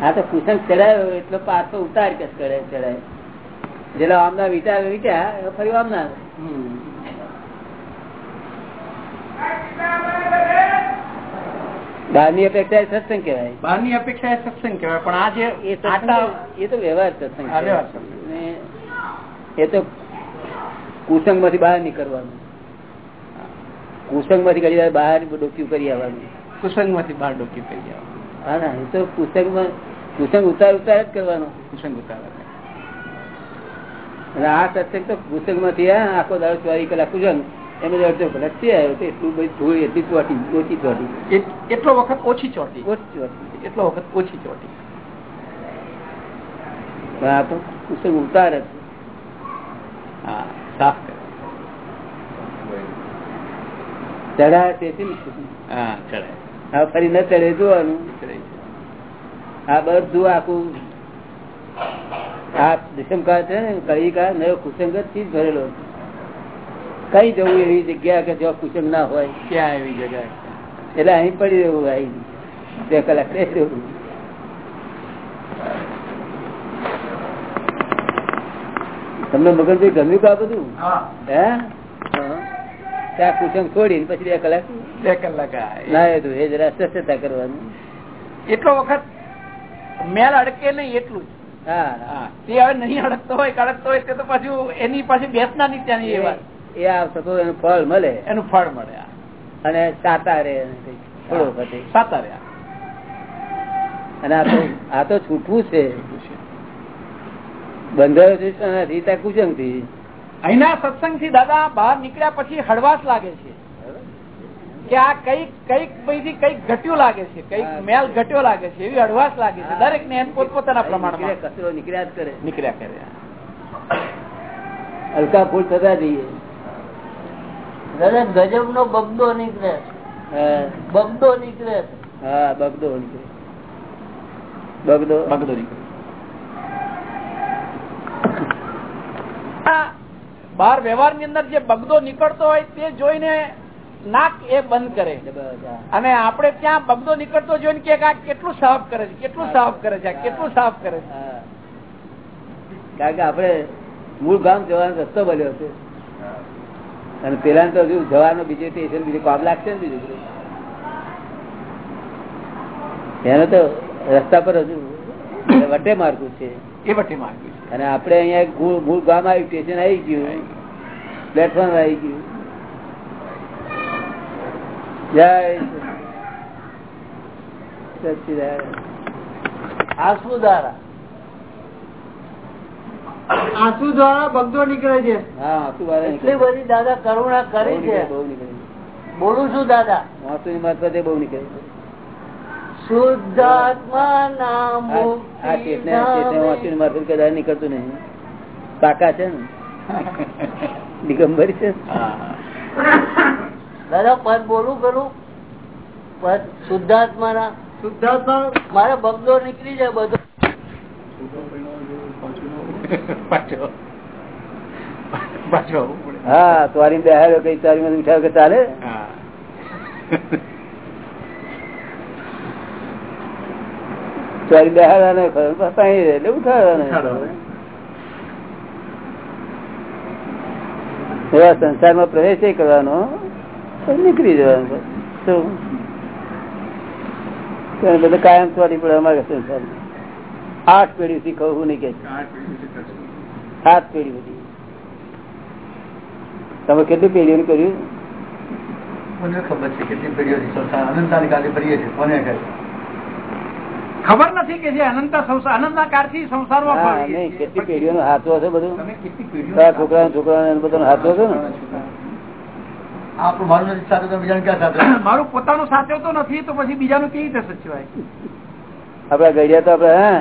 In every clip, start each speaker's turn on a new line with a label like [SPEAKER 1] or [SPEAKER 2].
[SPEAKER 1] હા તો કુસંગ ચડાયો એટલો પાછો ઉતાર કે ચડાય ચડાય. જેલા આમના વિચાર વિચાર ફરી આમના. બહારની અપેક્ષા એ સત્સંગ કહેવાય.
[SPEAKER 2] બહારની અપેક્ષા એ સત્સંગ કહેવાય પણ આજે
[SPEAKER 1] એ તો વ્યવહાર સત્સંગ એ તો કુસંગમાંથી બહાર નીકળવાનું. કુસંગમાંથી ઘડી બહાર ડોક્યું કરી આવવાનું.
[SPEAKER 2] કુસંગમાંથી બહાર ડોક્યું કરી ગયા
[SPEAKER 1] હા ના એ તો કુસંગ કુસંગ ઉતાર ઉતાર જ કરવાનો.
[SPEAKER 2] કુસંગ ઉતારે
[SPEAKER 1] અને આ સત્સંગ તો કુસંગમાંથી આખો દાડો ચોરી કલાક કુસંગ એમાં અડધો કલાક આવ્યો તો એટલું બધી થોડી એટલી ચોટી ઓછી ચોટી.
[SPEAKER 2] એટલો વખત ઓછી ચોટી.
[SPEAKER 1] ઓછી ચોટી.
[SPEAKER 2] એટલો વખત ઓછી ચોટી.
[SPEAKER 1] આ તો કુસંગ ઉતાર જ.
[SPEAKER 2] હા સાફ કરે.
[SPEAKER 1] ચડાય તેથી
[SPEAKER 2] હા ચડાય
[SPEAKER 1] હવે ફરી ન ચડે જોવાનું. આ બધું આખું આ દિશમકા છે ને કઈ કા નવો કુસંગ જ ભરેલો. કઈ જવું એવી જગ્યા કે જો કુસંગ ના હોય?
[SPEAKER 2] ક્યાં એવી જગ્યા?
[SPEAKER 1] એટલે અહીં પડી રહેવું અહીં. બે કલાક રહી રહેવું. તમને મગનભાઈ ગમ્યું કા બધું?
[SPEAKER 2] હા?
[SPEAKER 1] હે. ત્યાં કુસંગ છોડી પછી બે કલાક
[SPEAKER 2] બે કલાક આ.
[SPEAKER 1] ના એ જરા સ્વચ્છતા કરવાનું.
[SPEAKER 2] એટલો વખત મેલ અડકે નહીં એટલું.
[SPEAKER 1] હા.
[SPEAKER 2] તે હવે નહીં અડકતો હોય અડકતો હોય તે તો પાછું એની પાછી બેસના ની ત્યાંની એ વાત.
[SPEAKER 1] એ આ થતો એનું ફળ મળે.
[SPEAKER 2] એનું ફળ મળે
[SPEAKER 1] અને સાતા રે થોડો વખતે.
[SPEAKER 2] સાતા રહ્યા
[SPEAKER 1] અને આ તો આ તો છૂટવું છે. બંધાયો છે શાનાથી? કુસંગથી
[SPEAKER 2] અહીંના સત્સંગથી દાદા બહાર નીકળ્યા પછી હળવાશ લાગે છે. કે આ કંઈક કંઈક પછી કંઈક ઘટ્યું લાગે છે કંઈક મેલ ઘટ્યો લાગે છે એવી હળવાશ લાગે છે. દરેક ને એમ પોતપોતાના પ્રમાણમાં.
[SPEAKER 1] નીકળે, કચરો નીકળ્યા જ કરે.
[SPEAKER 2] નીકળ્યા કરે.
[SPEAKER 1] હલકા ફૂલ થતા જઈએ.
[SPEAKER 3] ગજબ નો બગડો નીકળે.
[SPEAKER 1] હા,
[SPEAKER 3] બગડો નીકળે.
[SPEAKER 1] હા બગડો નીકળે. બગડો
[SPEAKER 2] બગડો નીકળે. બહાર વ્યવહારની અંદર જે બગદો નીકળતો હોય તે જોઈને નાક એ બંધ કરે. અને આપણે ત્યાં બગદો નીકળતો જોઈને કે આ કેટલું સાફ કરે છે કેટલું સાફ કરે છે કેટલું સાફ કરે છે.
[SPEAKER 1] કારણ કે આપણે મૂળ ગામ જવાનો રસ્તો બન્યો છે. અને પેલા તો હજુ જવાનો બીજે સ્ટેશન બીજું કામ લાગશે ને બીજું. એનો તો રસ્તા પર હજુ વટે માર્ગું છે.
[SPEAKER 2] એ વટે માર્ગ છે
[SPEAKER 1] અને આપણે અહીંયા ગુળ ગામ આવ્યું સ્ટેશન આવી ગયું. પ્લેટફોર્મ આવી ગયું. જય સચ્ચિદાનંદ.
[SPEAKER 3] આંસુ દ્વારા. આંસુ દ્વારા નીકળે છે.
[SPEAKER 1] હા આંસુ
[SPEAKER 3] એટલી બધી દાદા કરુણા કરી છે.
[SPEAKER 1] બહુ નીકળે.
[SPEAKER 3] બોલું છું દાદા.
[SPEAKER 1] આંસુની મારફતે બહુ નીકળે
[SPEAKER 3] શુદ્ધાત્મા નામ
[SPEAKER 1] આ આ ચેતને ચેતને આંસુની મારફતે કદાચ નીકળતું નહીં. કાકા છે ને? દિગંબર છે
[SPEAKER 3] દાદા પદ બોલું કરું પદ શુદ્ધાત્મા ના શુદ્ધાત્મા મારે બગડો નીકળી જાય બધો.
[SPEAKER 1] હા તારી બેહાડ્યો કઈ તારી માં ઉઠાવ કે ચાલે?
[SPEAKER 2] હા.
[SPEAKER 1] તારી બેહાડવા ને પાણી એટલે ઉઠાડવા
[SPEAKER 2] ઉઠાડવા.
[SPEAKER 1] એવા સંસારમાં પ્રવેશ કરવાનો નીકળી જવાનો શું બધું કાયમ ચોરી પડે અમારે સંસાર આઠ પેઢી શીખવવું નહીં કે. સાત પેઢી બધી તમે કેટલી પેઢીઓ કર્યું?
[SPEAKER 4] મને ખબર છે કેટલી પેઢીઓ અનંતાની કાલે ભરીએ છીએ? કોને કહે?
[SPEAKER 2] ખબર નથી કે જે અનંત સંસાર કાળથી સંસારમાં
[SPEAKER 1] કેટલી પેઢીઓ પેઢીઓનો હાથો હશે બધું? છોકરા છોકરા બધાનો હાથો હશે ને?
[SPEAKER 4] મારું નથી સાથે તો બીજાને ક્યાં સાથે?
[SPEAKER 2] મારું પોતાનું સાચવતો નથી તો પછી બીજાનું કેવી રીતે સચવાય?
[SPEAKER 1] આપડા ગડિયા તો આપડે હા?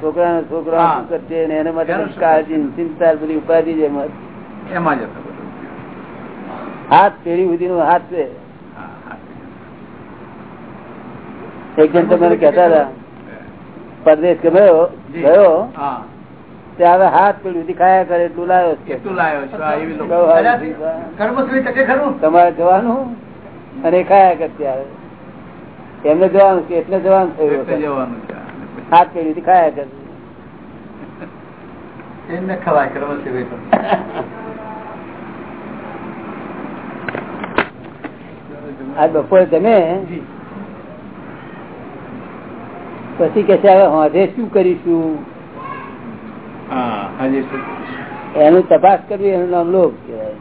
[SPEAKER 1] છોકરા છોકરા
[SPEAKER 2] હા.
[SPEAKER 1] ને એના માટે બધી
[SPEAKER 4] શું?
[SPEAKER 1] કાળજી ચિંતા બધી ઉપાધિ છે એમાં.
[SPEAKER 4] એમાં જ
[SPEAKER 1] હાથ પેઢી સુધી નો હાથ છે
[SPEAKER 4] હા, હા.
[SPEAKER 1] એક જણ તમે કેતા હતા પરદેશ ગયો ગયો?
[SPEAKER 2] હા.
[SPEAKER 1] ત્યારે હાથ પેઢી સુધી કરે એટલું લાવ્યો છે.
[SPEAKER 2] કેટલું લાયો છો આ એવી લોકો.
[SPEAKER 1] બહુ સારું.
[SPEAKER 4] દાદાજી, કર્મશ્રી ટકે ખરું?
[SPEAKER 1] તમારે જવાનું? અને ખાયા કરે ત્યારે. એમને જવાનું છે એટલે જવાનું થયું હાથ પેઢી ખાયા કરે.
[SPEAKER 5] એમને ખવાય કર્મ
[SPEAKER 1] આ બપોરે જમે? પછી કે છે હવે હોજે શું કરીશું? એનું તપાસ કરવી એનું નામ લોભ કહેવાય.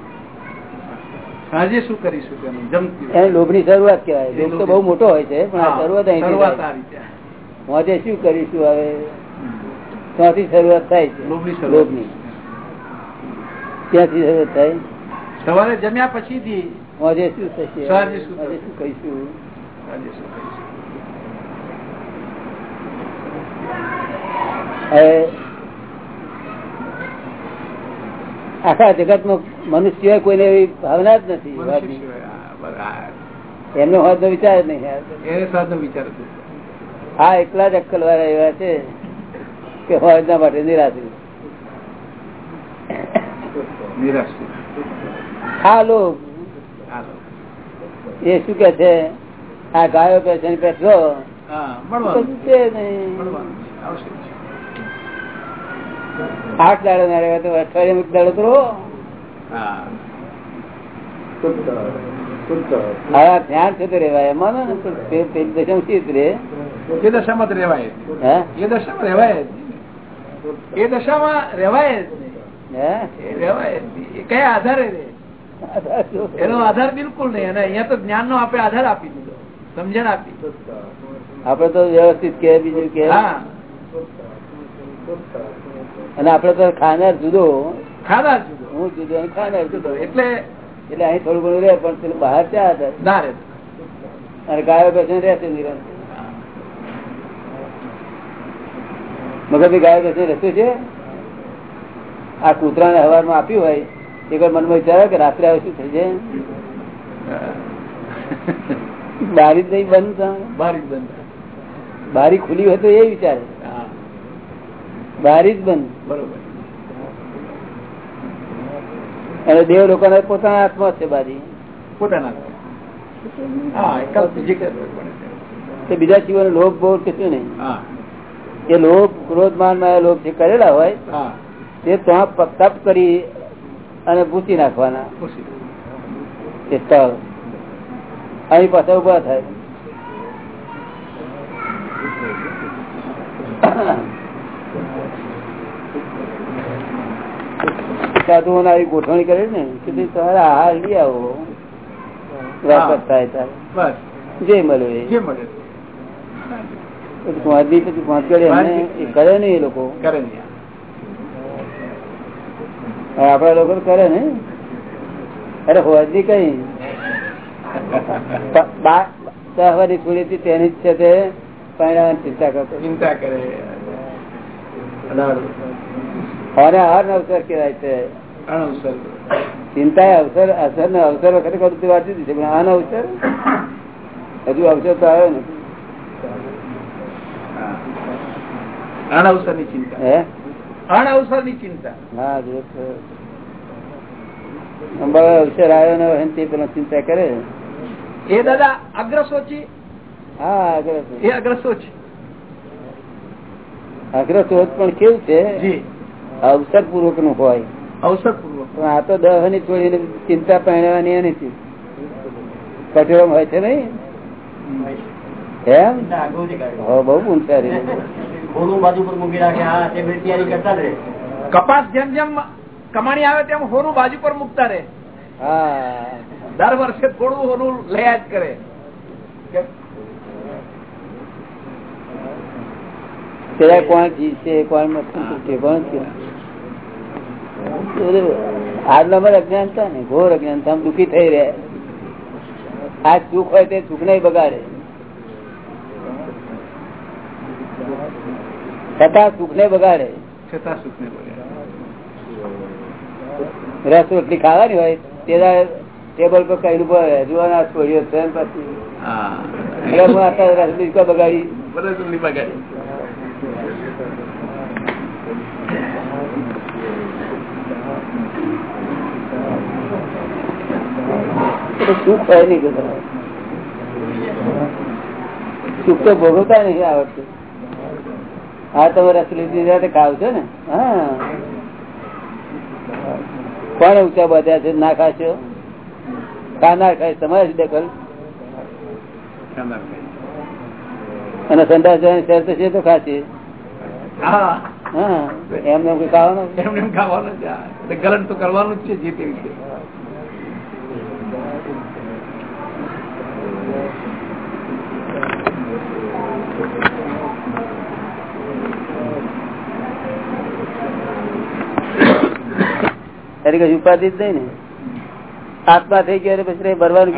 [SPEAKER 2] શું કરીશું
[SPEAKER 1] એને? લોભની શરૂઆત કહેવાય. લોભ તો બહુ મોટો હોય છે પણ આ શરૂઆત અહીંથી
[SPEAKER 2] શરૂઆત
[SPEAKER 1] થાય.
[SPEAKER 2] આ રીતે
[SPEAKER 1] હોજે શું કરીશું હવે? ત્યાંથી શરૂઆત થાય છે.
[SPEAKER 2] લોભની શરૂઆત.
[SPEAKER 1] ત્યાંથી શરૂઆત થાય.
[SPEAKER 2] સવારે જમ્યા પછીથી
[SPEAKER 1] હોજે શું થશે?
[SPEAKER 2] શું
[SPEAKER 1] કહીશું
[SPEAKER 2] આજે શું કરીશું
[SPEAKER 1] હવે આખા જગતમાં મનુષ્ય કોઈને એવી ભાવના જ નથી
[SPEAKER 2] એમનો
[SPEAKER 1] હોજની.
[SPEAKER 2] સિવાય, હા, બરાબર.
[SPEAKER 1] એમને હોજ નો વિચાર નહીં
[SPEAKER 2] વિચાર
[SPEAKER 1] હા એકલા જ અક્કલ વાળા એવા છે કે હોજ ના માટે નિરાશ
[SPEAKER 2] નિરાશ
[SPEAKER 1] હા લોક એ શું કે છે? આ ગાયો પેશન પેટ્રો
[SPEAKER 2] હા, મળવાનું.
[SPEAKER 1] આઠ દાડો ના રહેવા તો અઠવાડિયે એક દાડો કરો
[SPEAKER 2] હા.
[SPEAKER 1] ધ્યાન છે તો રેવાય ને દશામાં રે
[SPEAKER 2] એ દશામાં નહીં.
[SPEAKER 1] હે?
[SPEAKER 2] એ એ દશામાં કયા આધારે એનો આધાર બિલકુલ નહીં. અને અહીંયા તો જ્ઞાન નો આપણે આધાર આપી દીધો. સમજણ આપી.
[SPEAKER 1] આપડે તો વ્યવસ્થિત કે બીજું કે?
[SPEAKER 2] હા.
[SPEAKER 1] અને આપડે તો ખાનાર જુદો.
[SPEAKER 2] ખાનાર જુદો.
[SPEAKER 1] હું જુદો ખાનાર જુદો.
[SPEAKER 2] એટલે
[SPEAKER 1] એટલે અહીં થોડું ઘણું રહે પણ પેલું બહાર ત્યાં હતા?
[SPEAKER 2] ના રે
[SPEAKER 1] અને ગાયો બેસી રહેશે નિરંતર. મગર ભી ગાયો બેસી રહેતું છે? આ કૂતરા ને હવારમાં આપ્યું હોય એક વાર મનમાં વિચાર કે રાત્રે આવે શું થઈ જાય? બારી જ નહીં બંધ.
[SPEAKER 2] બારી બંધ
[SPEAKER 1] બારી ખુલી હોય તો એ વિચારે. બારી જ બંધ.
[SPEAKER 2] બરોબર.
[SPEAKER 1] અને દેવ લોકો પોતાના હાથમાં છે બારી.
[SPEAKER 2] પોતાના બીજી.
[SPEAKER 1] તે જીવન લોભ બહુ કશું નહીં? એ લોભ ક્રોધ માનમાં લોભ જે કરેલા હોય તે ત્યાં તપ કરી અને ભૂસી નાખવાના.
[SPEAKER 2] ખુશી
[SPEAKER 1] તે અહીં પાછા ઊભા થાય. સાધુઓ આવી ગોઠવણી કરે ને કે તમારે આહાર લઈ આવો. વાપસ થાય
[SPEAKER 2] તારે.
[SPEAKER 1] જે મળે
[SPEAKER 2] જે મળે.
[SPEAKER 1] પછી પહોંચી કરે એ લોકો.
[SPEAKER 2] કરે
[SPEAKER 1] આપડા લોકો કરે ને. અરે હોજી કઈ. સહવાની છોડી હતી તેની જ છે તે પરિણામની ચિંતા કરતો
[SPEAKER 2] ચિંતા કરે.
[SPEAKER 1] અને અવસર કહેવાય છે. ચિંતા એ અવસર અસર ને અવસર વખતે કરતી વાંચી દીધી પણ આનો અવસર હજુ અવસર તો આવ્યો નથી.
[SPEAKER 2] હા. ચિંતા. ચિંતા.
[SPEAKER 1] અવસર આવ્યો ને હવે પેલા ચિંતા કરે.
[SPEAKER 2] એ દાદા અગ્રસોચી
[SPEAKER 1] હા
[SPEAKER 2] એ અગ્રસોચી
[SPEAKER 1] આગળ પણ કેવું છે?
[SPEAKER 2] જી.
[SPEAKER 1] અવસર પૂર્વકનું હોય.
[SPEAKER 2] અવસર પૂર્વક
[SPEAKER 1] આ તો દહની છોડીને ચિંતા પહેરવાની એ નથી. કઠોર હોય છે નઈ એમ? હો બહુ
[SPEAKER 6] રહે.
[SPEAKER 2] કપાસ જેમ જેમ કમાણી આવે તેમ હોનું બાજુ પર મૂકતા રે
[SPEAKER 1] હા.
[SPEAKER 2] દર વર્ષે થોડું હોનું લયા જ કરે.
[SPEAKER 1] પેલા કોણ જીતશે કોણ મસ્તું કોણ છે આજ નંબર અજ્ઞાનતા ને ઘોર અજ્ઞાનતા દુઃખી થઈ રહ્યા. આ સુખ હોય તે સુખ નહીં બગાડે. છતાં સુખ ને બગાડે.
[SPEAKER 2] છતાં સુખ ને બગાડે.
[SPEAKER 1] રસ રોટલી ખાવાની હોય તે ટેબલ પર કઈ ઉપર જોવાના છોડ્યો પછી. બગાડી.
[SPEAKER 2] બગાડી.
[SPEAKER 1] એટલે સુખ હોય નહીં બધા સુખ તો ભોગવતા નહીં આવડતું હા તમે રસ લીધી ખાવ છો ને? હા. કોણ ઊંચા બધા છે? ના ખાશો ખાનાર ખાય? તમારે દખલ અને સંદાસ જવાની શરત છે તો ખાશે. એમને એમ ખાવાનું?
[SPEAKER 7] એમને ખાવાનું. ગલન તો કરવાનું જ છે જે તે રીતે
[SPEAKER 1] કઈ ઉપાધિ જ નહીં ને. આત્મા થઈ ગયો પછી ભરવાનું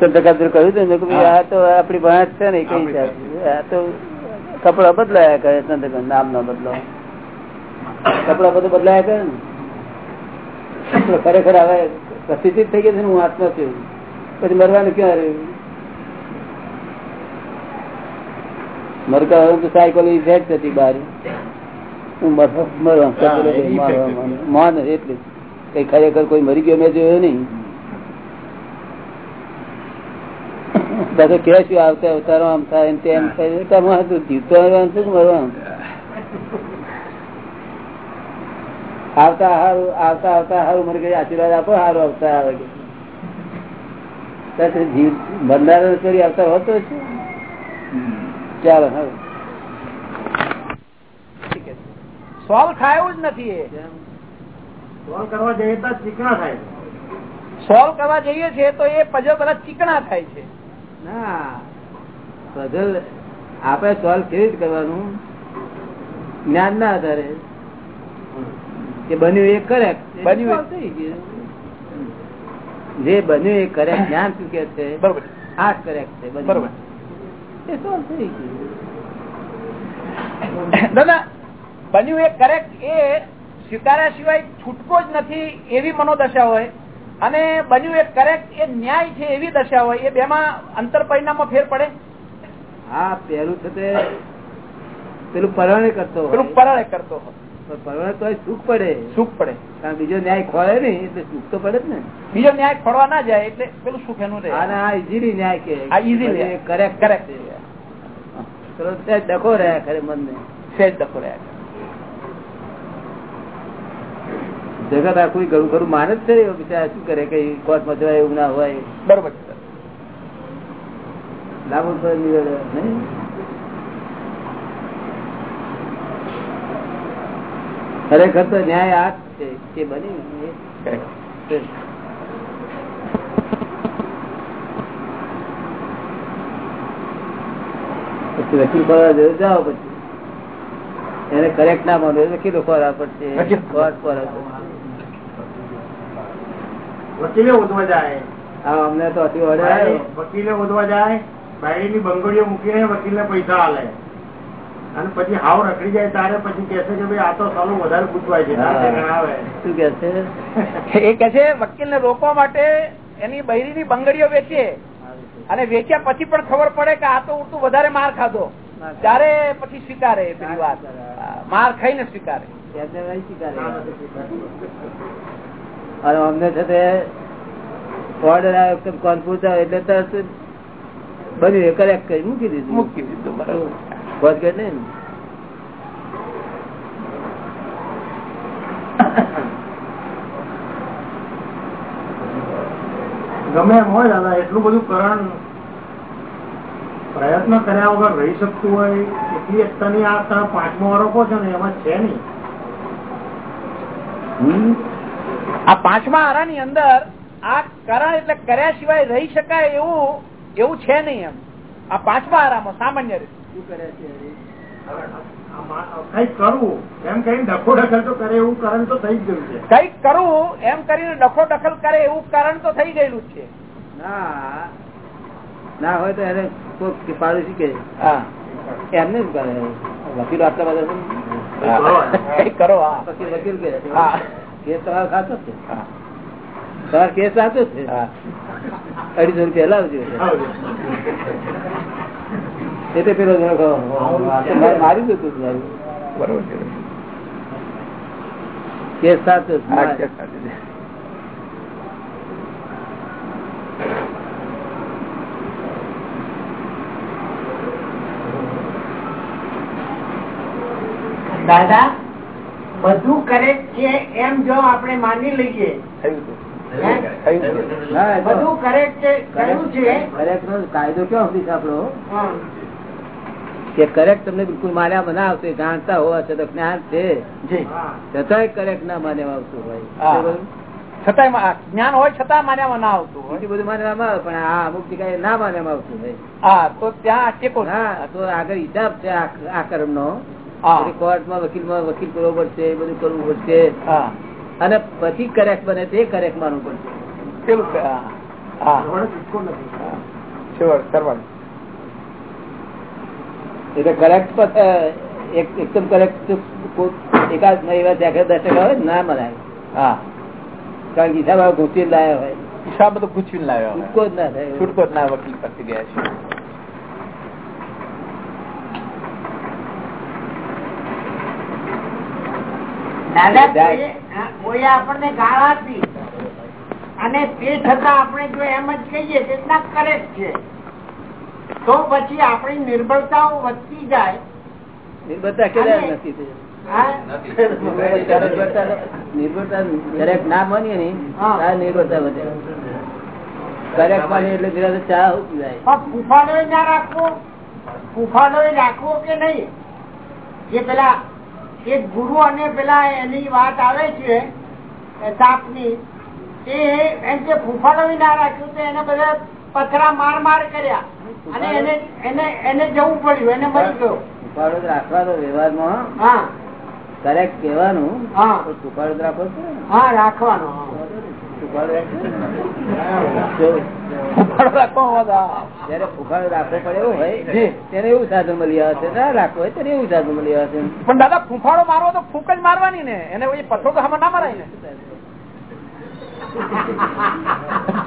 [SPEAKER 1] ચંદ્રકાંત કહ્યું હતું ને મેં કીધું આ તો આપણી ભાત છે ને કઈ આ તો કપડા બદલાયા કરે ચંદ્રકાંત નામ ના બદલો. કપડા બધું બદલાયા કરે ને. ખરેખર હવે પ્રતિષ્ઠિત થઈ ગઈ છે હું આત્મા છું. પછી મરવાનું ક્યાં રહ્યું? મરકા તો સાયકલ ઇફેક્ટ હતી બહાર હું મરવા- મરવા મરવા- મોન એટલે. કઈ ખરેખર કોઈ મરી ગયો મેં જોયો નહીં. બધા કે શું આવતા અવતારો આમ થાય તેમ થાય. જીવતો શું મરવાનું? આવતા હારું આવતા આવતા હારું મને કઈ આશીર્વાદ આપો હારું આવતા આવે. કે જીવ બંધારણ કરી આવતા હોતો છે. ચાલો હવે
[SPEAKER 2] સોલ્વ થાય જ નથી
[SPEAKER 8] સોલ્વ કરવા જઈએ તો ચીકણા થાય
[SPEAKER 2] સોલ્વ કરવા જઈએ છીએ તો એ પઝલ બધા ચીકણા થાય છે.
[SPEAKER 1] ના પઝલ આપણે સોલ્વ કેવી રીતે કરવાનું? જ્ઞાન ના આધારે. કે બન્યું એ કરેક્ટ
[SPEAKER 2] બન્યું
[SPEAKER 1] થઈ ગયું. જે બન્યું એ કરેક્ટ જ્ઞાન શું કે છે?
[SPEAKER 2] બરોબર.
[SPEAKER 1] આ કરેક્ટ છે
[SPEAKER 2] બરોબર.
[SPEAKER 1] એ સોલ્વ થઈ ગયું.
[SPEAKER 2] દાદા બન્યું એ કરેક્ટ એ સ્વીકાર્યા સિવાય છૂટકો જ નથી એવી મનોદશા હોય. અને બન્યું એ કરેક્ટ એ ન્યાય છે એવી દશા હોય. એ બેમાં અંતર પરિણામમાં ફેર પડે.
[SPEAKER 1] હા પેલું છે તે પેલું પરણે કરતો
[SPEAKER 2] પેલું પરણે કરતો
[SPEAKER 1] પરણે તો સુખ પડે.
[SPEAKER 2] સુખ પડે.
[SPEAKER 1] કારણ બીજો ન્યાય ખોળે નહીં એટલે સુખ તો પડે જ ને.
[SPEAKER 2] બીજો ન્યાય ખોડવા ના જાય એટલે પેલું સુખ એનું રહે.
[SPEAKER 1] અને આ ઇઝીલી ન્યાય કે.
[SPEAKER 2] આ easily.
[SPEAKER 1] કરેક્ટ કરેક્ટ ડખો રહ્યા ખરે મનને.
[SPEAKER 2] સેજ દખો રહ્યા
[SPEAKER 1] જગત આખું ઘણું ખરું માને જ ને, બિચારા શું કરે કઈ કોર્ટમાં જવાય એવું ના હોય.
[SPEAKER 2] બરોબર
[SPEAKER 1] લાગુ નહીં? ખરેખર તો ન્યાય આ છે કે બની પછી વકીલ જવું જાઓ પછી. એને કરેક્ટ ના માનવું વકીલો ખોરા પડશે કોર્ટ પડશે.
[SPEAKER 8] વકીલે ઉધવા જાય.
[SPEAKER 1] હા અમને તો અતિ ઓર્ડર
[SPEAKER 8] વકીલે ઉધવા જાય બાયડીની બંગડીઓ મૂકીને વકીલને પૈસા આલે અને પછી હાવ રખડી જાય તારે પછી કેસે કે ભાઈ આ તો સાલો વધારે પૂછવાય છે
[SPEAKER 1] શું કે છે
[SPEAKER 2] એ કે છે વકીલ ને રોકવા માટે એની બૈરીની બંગડીઓ વેચે અને વેચ્યા પછી પણ ખબર પડે કે આ તો ઉડતું વધારે માર ખાધો. ત્યારે પછી સ્વીકારે પેલી વાત. માર ખાઈને સ્વીકારે.
[SPEAKER 1] સ્વીકારે. અને અમને છે તે ઓર્ડર આવ્યો કે એટલે તરત બની કરેક્ટ કરી મૂકી દીધું.
[SPEAKER 2] મૂકી દીધું બરાબર.
[SPEAKER 1] કે નહીં
[SPEAKER 8] ગમે એમ હોય દાદા એટલું બધું કરણ પ્રયત્ન કર્યા વગર રહી શકતું હોય એટલી એકતાની આ પાંચમો આરોપો છો ને એમાં છે નહીં?
[SPEAKER 2] આ પાંચમા આરાની અંદર આ કરણ એટલે કર્યા સિવાય રહી શકાય એવું એવું છે નહીં એમ. આ પાંચમા આરામાં સામાન્ય રીતે.
[SPEAKER 1] શું કરે છે
[SPEAKER 8] કંઈક કરવું. એમ કરીને ડખો દખલ તો કરે એવું કરણ તો થઈ ગયું છે.
[SPEAKER 2] કંઈક કરવું એમ કરીને ડખો દખલ કરે એવું કારણ તો થઈ ગયેલું જ છે.
[SPEAKER 1] ના. ના હોય તો એને કોઈ પાડોશી કે
[SPEAKER 2] હા.
[SPEAKER 1] એમને જ કરે? વકીલો આટલા બધા
[SPEAKER 2] કંઈક કરો હા.
[SPEAKER 1] વકીલ વકીલ કે
[SPEAKER 2] હા.
[SPEAKER 1] કેસ તમારો સાચો છે. તમારો કેસ સાચો છે? અઢીસો રૂપિયા લાવજો. એટલે પેલો મારી જતું હતું
[SPEAKER 2] બરોબર
[SPEAKER 8] દાદા? બધું કરેક્ટ છે એમ જો આપણે માની લઈએ. બધું કરેક્ટ છે
[SPEAKER 1] કાયદો ક્યાં કે કરેક્ટ તમને બિલકુલ માન્યા આવશે જાણતા હોવા છતાં જ્ઞાન છે. છતાંય કરેક્ટ ના માન્યા આવતું હોય.
[SPEAKER 2] છતાંય જ્ઞાન હોય છતાં માન્યામાં ના આવતું હોય.
[SPEAKER 1] બધું માનવામાં આવે પણ આ અમુક જગ્યાએ ના માનવામાં આવતું હોય.
[SPEAKER 2] હા તો ત્યાં ટેકો.
[SPEAKER 1] હા તો આગળ હિસાબ છે આ કર્મ નો કોર્ટમાં વકીલમાં વકીલ કરવો પડશે એ બધું કરવું પડશે. અને પછી કરેક્ટ બને તે કરેક્ટ માનવું પડશે. એટલે કરેક્ટ એકદમ કરેક્ટ એકાદ એવા જાગે દર્શક હોય ના મનાય
[SPEAKER 2] હા.
[SPEAKER 1] કારણ કે હિસાબ લાયા હોય.
[SPEAKER 2] હિસાબ બધું લાવ્યો
[SPEAKER 1] છૂટકો જ ના થાય.
[SPEAKER 2] છૂટકો જ ના વકીલ પાસે ગયા છે.
[SPEAKER 8] આપણને ગાળ આપી અને તે છતાં આપણે જો એમ જ કહીએ કે ના કરેક્ટ છે. તો પછી આપણી નિર્બળતાઓ વધતી જાય. નિર્બળતા
[SPEAKER 1] નથી નિર્ભરતા ના માનીએ ને. નિર્ભરતા વધે. કરેક્ટ માનીએ એટલે ધીરે ચા ઉકી જાય.
[SPEAKER 8] ફૂફાડો ના રાખવો. ફૂફાડો રાખવો કે નહીં? જે પેલા એક ગુરુ અને પેલા એની વાત આવે છે એ સાપની એ એમ કે ફૂફાડો ના રાખ્યું તો એને બધા પથરા માર માર કર્યા. અને એને એને એને જવું પડ્યું એને મરી ગયો.
[SPEAKER 1] જ રાખવાનો વ્યવહારમાં
[SPEAKER 8] હા.
[SPEAKER 1] કરેક્ટ કહેવાનું
[SPEAKER 8] હા.
[SPEAKER 1] તો ઉપાડો જ રાખવો છે
[SPEAKER 8] હા રાખવાનો
[SPEAKER 1] ઉપાડો રાખવો ને. જો
[SPEAKER 2] ઉપાડો રાખવાનો હોત, હા.
[SPEAKER 1] જયારે ઉપાડો રાખવો પડે એવું હોય તેને એવું સાધન મળી આવે છે. ના રાખવો હોય તેને એવું સાધન મળી આવે છે.
[SPEAKER 2] પણ દાદા ફૂંફાડો મારવો તો ફૂંક જ મારવાની ને. એને પથ્થો તો હમણાં ના મરાય ને.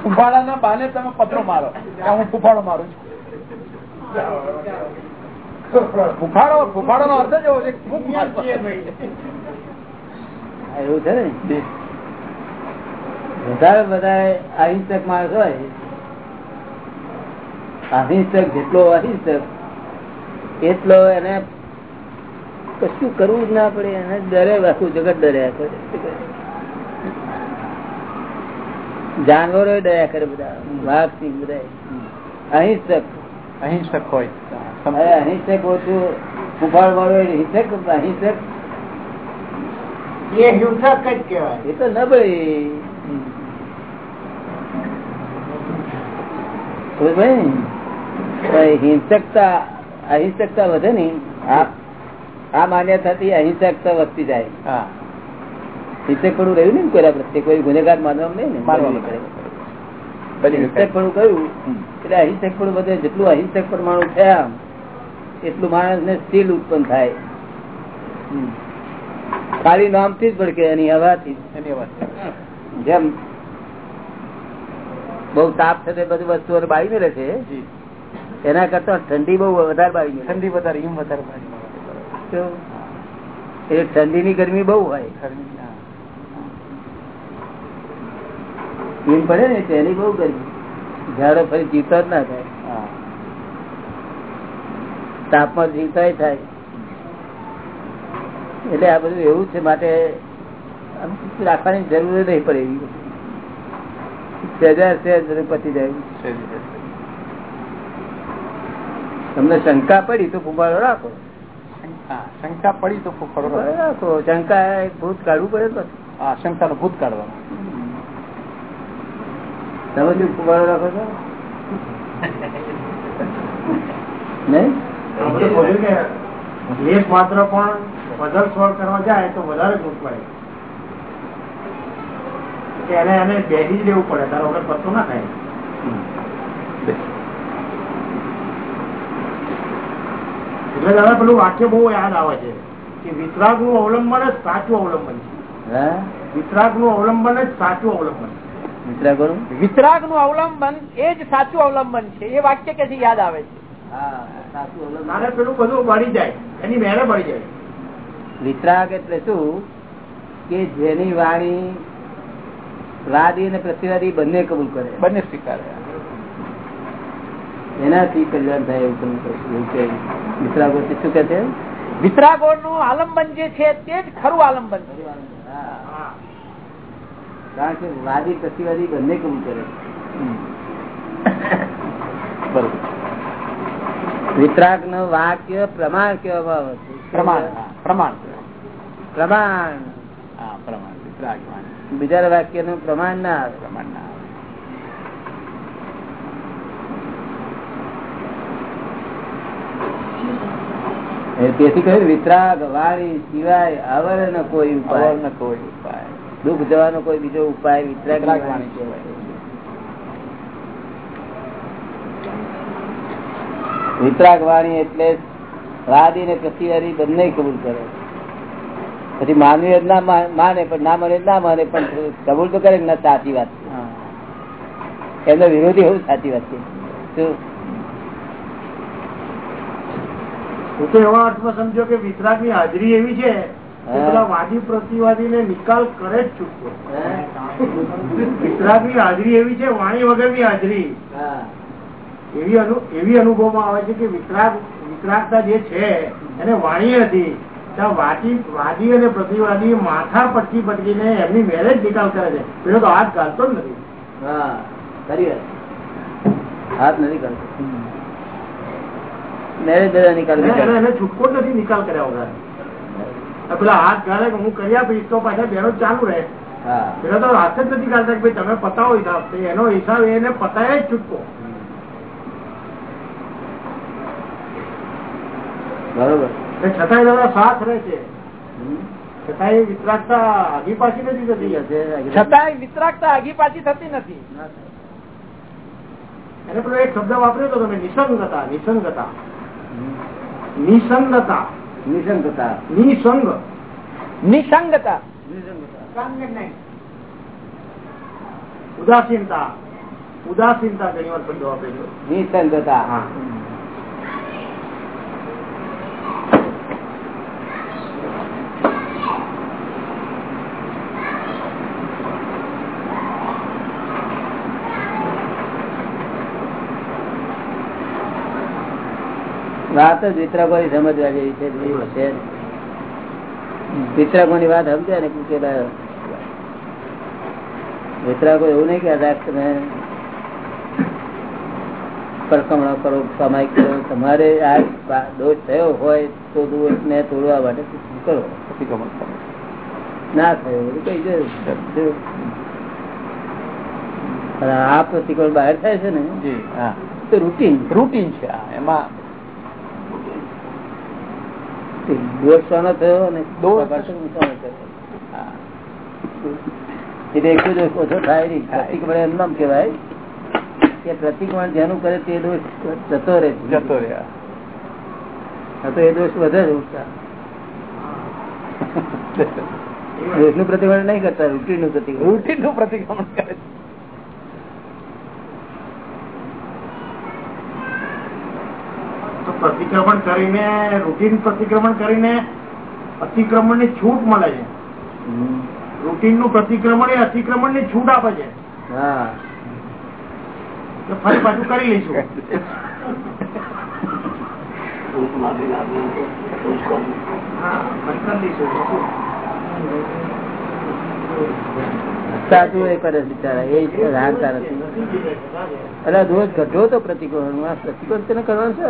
[SPEAKER 2] ફૂંફાડાના બાને તમે પથરો મારો. હું ફૂંફાડો મારું છું. ફૂંફાડો ફૂંફાડો નો અર્થ જ એવો છે
[SPEAKER 1] એવું ને? વધારે વધારે અહિંસક માણસ હોય અહિંસક જેટલો અહિંસક એટલો એને કશું કરવું જ ના પડે એને ડરે આખું જગત ડર્યા કરે. જાનવરો દયા કરે બધા વાઘ સિંહ બધા અહિંસક.
[SPEAKER 2] અહિંસક હોય.
[SPEAKER 1] અહિંસક ઓછું ફૂફાડ વાળો અહિંસક અહિંસક.
[SPEAKER 8] એ હિંસક જ કહેવાય.
[SPEAKER 1] એ તો નબળી હિંસકતા અહિંસકતા વધે ને આ માન્યતાથી અહિંસકતા વધતી જાય. હિંસક પણ રહ્યું ને કોઈ પ્રત્યે? કોઈ ગુનેગાર માનવા નહીં ને? હિંસક પણ કહ્યું એટલે અહિંસક પણ વધે. જેટલું અહિંસક પરમાણુ થયા એટલું માણસ ને સ્ટીલ ઉત્પન્ન થાય. ખાલી નામથી જ ભડકે એની હવાથી. જેમ બહુ તાપ છે બધી વસ્તુઓ બાળી રહે છે એના કરતા ઠંડી બહુ વધારે બાળી ગઈ.
[SPEAKER 2] ઠંડી વધારે હિમ વધારે
[SPEAKER 1] એ ઠંડી ની ગરમી બહુ હોય. હિમ પડે ને તેની બહુ ગરમી. ઝાડો ફરી જીવતા જ ના થાય. તાપમાન જીવતા થાય. એટલે આ બધું એવું છે માટે રાખવાની જરૂર નહીં પડે એવી. સહેજા સહેજ પતી જાય. તમને શંકા પડી તો ફૂફાડો રાખો.
[SPEAKER 2] શંકા? પડી તો ફૂફાડો
[SPEAKER 1] રાખો. શંકા એક ભૂત કાઢવું પડે ને પછી.
[SPEAKER 2] હા ભૂત કાઢવાનું.
[SPEAKER 1] તમે શું ફૂફાડો રાખો છો? નહીં?
[SPEAKER 8] આ બધું બોલ્યું કે લેખ માત્ર પણ પઝલ સોલ્વ કરવા જાય તો વધારે કે એને એને બેસી જ રહેવું પડે. તારો વગર પત્તો ના થાય. એટલે દાદા પેલું વાક્ય બહુ યાદ આવે છે કે વિતરાગનું અવલંબન જ સાચું અવલંબન છે.
[SPEAKER 1] હા?
[SPEAKER 8] વિતરાગનું અવલંબન જ સાચું અવલંબન છે.
[SPEAKER 2] વિતરાગનું અવલંબન એ જ સાચું અવલંબન છે. એ વાક્ય કે યાદ આવે છે?
[SPEAKER 1] હા સાચું અવલંબન.
[SPEAKER 8] તારે પેલું બધું બળી જાય. એની મેરે બળી જાય.
[SPEAKER 1] વિતરાગ એટલે શું? કે જેની વાણી વાદી અને પ્રતિવાદી બંને કબૂલ કરે.
[SPEAKER 2] બંને સ્વીકારે.
[SPEAKER 1] એનાથી કલ્યાણ થાય એવું તમે છો. વિતરાગો શું કે છે?
[SPEAKER 9] વિતરાગોળનું આલંબન જે છે તે જ ખરું આલંબન.
[SPEAKER 1] કારણ કે વાદી પ્રતિવાદી બંને કબૂલ કરે
[SPEAKER 2] બરોબર.
[SPEAKER 1] વિતરાગનું વાક્ય પ્રમાણ કહેવામાં આવે છે.
[SPEAKER 2] પ્રમાણ પ્રમાણ
[SPEAKER 1] પ્રમાણ.
[SPEAKER 2] હા પ્રમાણ વિતરાગ.
[SPEAKER 1] બીજા વાક્યનું પ્રમાણ ના આવે.
[SPEAKER 2] પ્રમાણ ના આવે.
[SPEAKER 1] એ તેથી કહ્યું વિતરાગ વાણી સિવાય આવરણ કોઈ ઉપાય
[SPEAKER 2] ન કોઈ ઉપાય
[SPEAKER 1] દુઃખ જવાનો કોઈ બીજો ઉપાય વિતરાગ વાણી કહેવાય. વિતરાગ વાણી એટલે વાદી ને પ્રતિવાદી બંને કબૂલ કરે પછી માનવી ના માને પણ ના મને ના માને પણ કબૂલ તો કરે ના સાચી વાત છે. એમનો વિરોધી એવું સાચી વાત છે શું?
[SPEAKER 10] હું તો એવા અર્થમાં સમજો કે વિતરાગની હાજરી એવી છે વાદી પ્રતિવાદી ને નિકાલ કરે જ છૂટકો વિતરાગની હાજરી એવી છે વાણી વગરની હાજરી. એવી એવી અનુભવમાં આવે છે કે વિતરાગ વિતરાગતા જે છે એને વાણી હતી. ત્યાં વાદી વાદી અને પ્રતિવાદી માથા પટકી પટકીને એમની મેરેજ નિકાલ કરે છે. પેલો તો હાથ ગાલતો જ નથી.
[SPEAKER 1] હાથ નથી કરતો મેરેજ બધા નિકાલ
[SPEAKER 10] એને- છૂટકો નથી નિકાલ કર્યા વગર. આ પેલા હાથ ગાળે હું કરી આપીશ તો પાછા બેનો ચાલુ રહે. પેલા તો હાથ જ નથી ગાળતા કે તમે પતાવો હિસાબ. એનો હિસાબ એને પતાય જ છૂટકો.
[SPEAKER 1] બરોબર.
[SPEAKER 10] છતાંય દાદા સાથ રહે છે. છતાંય એ વિતરાગતા આગી પાછી નથી થતી.
[SPEAKER 1] છે.
[SPEAKER 9] છતાંય વિતરાગતા આગી પાછી થતી નથી.
[SPEAKER 10] એને પેલો એક શબ્દ વાપર્યો તો તમે નિસંગતા નિસંગતા. નિસંગતા.
[SPEAKER 1] નિસંગતા.
[SPEAKER 10] નિસંગ.
[SPEAKER 9] નિસંગતા.
[SPEAKER 1] નિસંગતા.
[SPEAKER 10] ઉદાસીનતા. ઉદાસીનતા ઘણી વાર શબ્દ વાપર્યો
[SPEAKER 1] નિસંગતા
[SPEAKER 10] હા.
[SPEAKER 1] વાત જ વિતરાગોની સમજવા જેવી છે છે. વિતરાગોની વાત સમજે ને કે વિતરાગો એવું નહીં કે તમે પરકમણો કરો કમાઈ કરો. તમારે આ દોષ થયો હોય તો દોષ ને તોડવા માટે કરો? ના થયો કઈ દે. આ પ્રતિકોળ બહાર થાય છે ને
[SPEAKER 2] હા.
[SPEAKER 1] તો રૂટીન
[SPEAKER 2] રૂટીન છે આ એમાં
[SPEAKER 1] દોષ શાનો થયો અને પ્રતિક્રમણ શાનો એટલે એક દોષ ઓછો થાય નહીં. પ્રતિક્રમણ એમ નામ કહેવાય કે પ્રતિક્રમણ જેનું કરે તે દોષ જતો રહે.
[SPEAKER 2] જતો રહ્યા
[SPEAKER 1] તો એ દોષ વધે જ ઉઠતા દોષનું પ્રતિક્રમણ નહીં કરતા રૂટીનનું પ્રતિક્રમણ
[SPEAKER 2] રૂટીનનું પ્રતિક્રમણ કરે છે.
[SPEAKER 10] તો પ્રતિક્રમણ કરીને રૂટીન પ્રતિક્રમણ કરીને અતિક્રમણની છૂટ મળે છે. રૂટીનનું પ્રતિક્રમણ એ અતિક્રમણની છૂટ આપે છે ફરી પાછું કરી લઈશું.
[SPEAKER 1] સાચું એ કરે છે બિચારા એ જાણતા નથી અરે રોજ ઘટો તો પ્રતિક્રમણ આ પ્રતિક્રમણ તેને કરવાનું છે?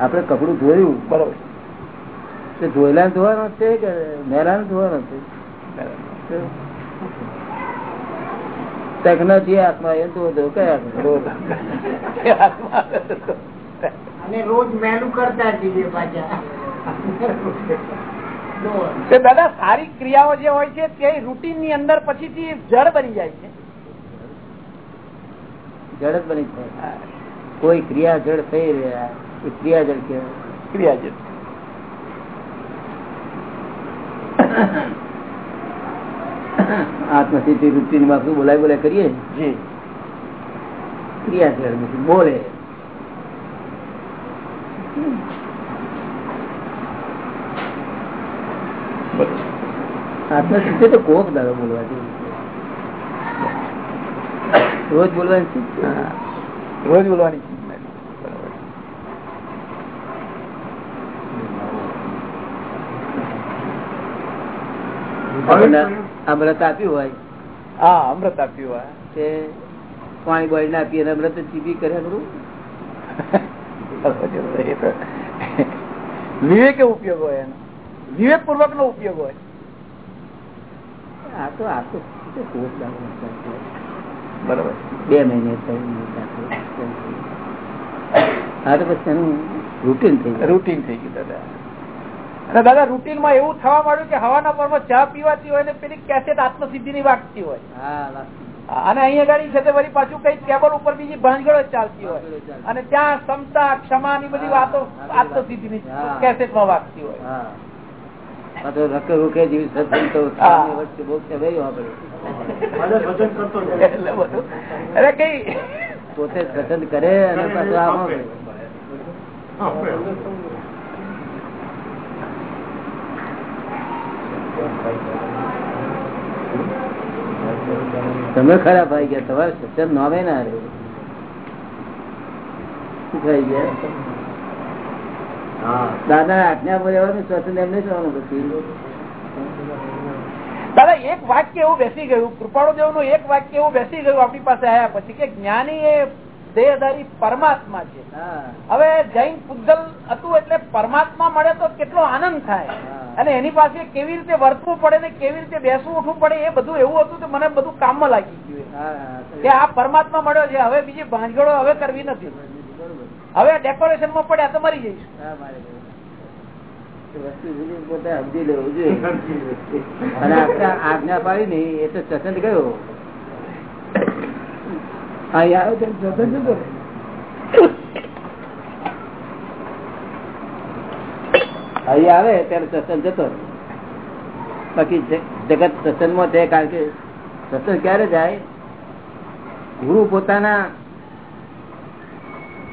[SPEAKER 1] આપણે કપડું ધોયું.
[SPEAKER 2] બરોબર.
[SPEAKER 1] તે ધોયેલા ધોવાનું છે કે મેલા ધોવાનું છે? તક નથી હાથમાં એ ધો ધો. કયા
[SPEAKER 10] અને રોજ મેલું કરતા જઈએ પાછા.
[SPEAKER 9] દાદા સારી ક્રિયાઓ જે હોય છે તે રૂટીનની અંદર પછીથી જળ બની જાય છે.
[SPEAKER 1] જડ જ બની જાય. કોઈ ક્રિયા જડ થઈ રહ્યા. એ ક્રિયા કહેવાય.
[SPEAKER 2] ક્રિયાજળ. આત્મસિદ્ધિ
[SPEAKER 1] વૃત્તિ ની માં બોલાય બોલાય કરીએ?
[SPEAKER 2] જી.
[SPEAKER 1] ક્રિયા જડ બોલે. આત્મસિદ્ધિ તો કોક દાડો બોલવા છે. રોજ બોલવાની.
[SPEAKER 2] રોજ બોલવાની ચીજ નથી. બરોબર
[SPEAKER 1] આપણને અમૃત આપ્યું હોય?
[SPEAKER 2] હા અમૃત આપ્યું હોય.
[SPEAKER 1] તે પાણી બોળી ના પીએ અમૃત ચીપી કરે
[SPEAKER 2] વિવેક ઉપયોગ હોય એનો. વિવેક પૂર્વક નો ઉપયોગ હોય.
[SPEAKER 1] આ તો આ તો?
[SPEAKER 2] બરોબર.
[SPEAKER 1] બે મહિને. આ તો. પછી એનું રૂટીન થઈ ગયું.
[SPEAKER 2] રૂટીન થઈ ગયું દાદા. અને દાદા રૂટીનમાં એવું થવા માંડ્યું કે હવાના પરમાં ચા પીવાતી હોય ને પેલી કેસેટ આત્મસિદ્ધિ ની વાગતી હોય અને અહીંયા ગાડી છે તે વળી પાછું કઈ ટેબલ ઉપર બીજી ભાંજગળો ચાલતી હોય. અને ત્યાં ક્ષમતા ક્ષમા ની બધી વાતો આત્મસિદ્ધિ ની કેસેટમાં વાગતી હોય.
[SPEAKER 1] રક રૂકે જેવી સત્સંગ પોતે સજન કરે અને પાછું આમાં કરે. તમે ખરાબ આવી ગયા તમારે સત્સંગ નોમે ના રહ્યું દાદા આજ્ઞા બોલવાનું સ્વતંત્ર એમને જવાનું પછી.
[SPEAKER 2] દાદા એક વાક્ય એવું બેસી ગયું કૃપાળુ દેવનું એક વાક્ય એવું બેસી ગયું આપણી પાસે આવ્યા પછી કે જ્ઞાની એ દેહધારી પરમાત્મા છે. હવે જૈન પૂજલ હતું એટલે પરમાત્મા મળે તો કેટલો આનંદ થાય. અને એની પાસે કેવી રીતે વર્તવું પડે ને કેવી રીતે બેસવું ઉઠવું પડે એ બધું એવું હતું કે મને બધું કામમાં લાગી ગયું કે આ પરમાત્મા મળ્યો છે હવે બીજી ભાંજગળો હવે કરવી નથી. હવે ડેકોરેશનમાં પડ્યા તો મરી જઈશ.
[SPEAKER 1] પોતે સમજી લેવું જોઈએ. અને આજ્ઞા પાડી ને એ તો ચસંદ ગયો. અહીં આવ્યો તો સત્સંગ જતો અહીં આવે ત્યારે સત્સંગ જતો બાકી જગત સત્સંગમાં છે કારણ કે સત્સંગ ક્યારે જાય? ગુરુ પોતાના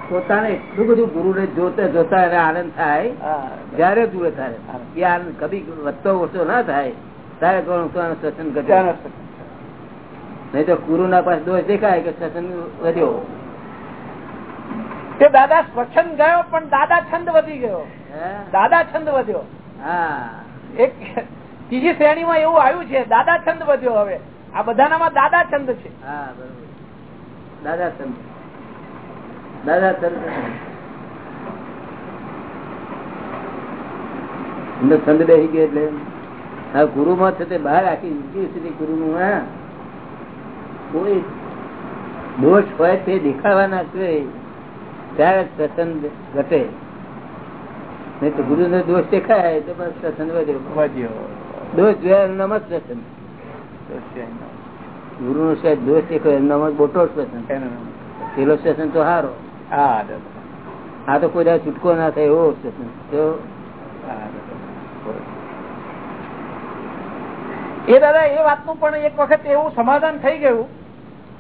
[SPEAKER 1] પોતાને એટલું બધું ગુરુને જોતા જોતા એને આનંદ થાય. જયારે દૂર થાય. એ આનંદ કભી વધતો ઓછો ના થાય. ત્યારે કોણ સત્સંગ ઘટે
[SPEAKER 2] ત્યાંનો
[SPEAKER 1] નહીં તો ગુરુ ના પાસે દોષ દેખાય કે સત્સંગ વધ્યો.
[SPEAKER 2] તે દાદા સ્વચ્છંદ ગયો પણ દાદા છંદ વધી ગયો? દાદા છંદ વધ્યો.
[SPEAKER 1] હા.
[SPEAKER 2] એક ત્રીજી શ્રેણીમાં એવું આવ્યું છે દાદા છંદ વધ્યો હવે. આ બધાનામાં દાદા છંદ છે.
[SPEAKER 1] હા બરોબર. દાદા છંદ. દાદા છંદ. છંદ બેસી ગયો એટલે ગુરુ માં છે તે બહાર આખી સુધી ગુરુ નું હા. કોઈ દોષ હોય તે દેખાડવાના છે ત્યારે જ સત્સંગ ઘટે. નહીં તો ગુરુ નો દોષ દેખાય તો બસ પ્રસંગ વધ્યો. દોષ જોયા નામ જ સત્સંગ ગુરુ નો સાહેબ દોષ દેખાય એનું નામ જ મોટો સત્સંગ પેલો સ્ટેશન તો સારો
[SPEAKER 2] હા દાદા.
[SPEAKER 1] આ તો કોઈ છૂટકો ના થાય એવો સ્ટેશન તો
[SPEAKER 2] દાદા. એ દાદા એ વાતનું પણ એક વખત એવું સમાધાન થઈ ગયું.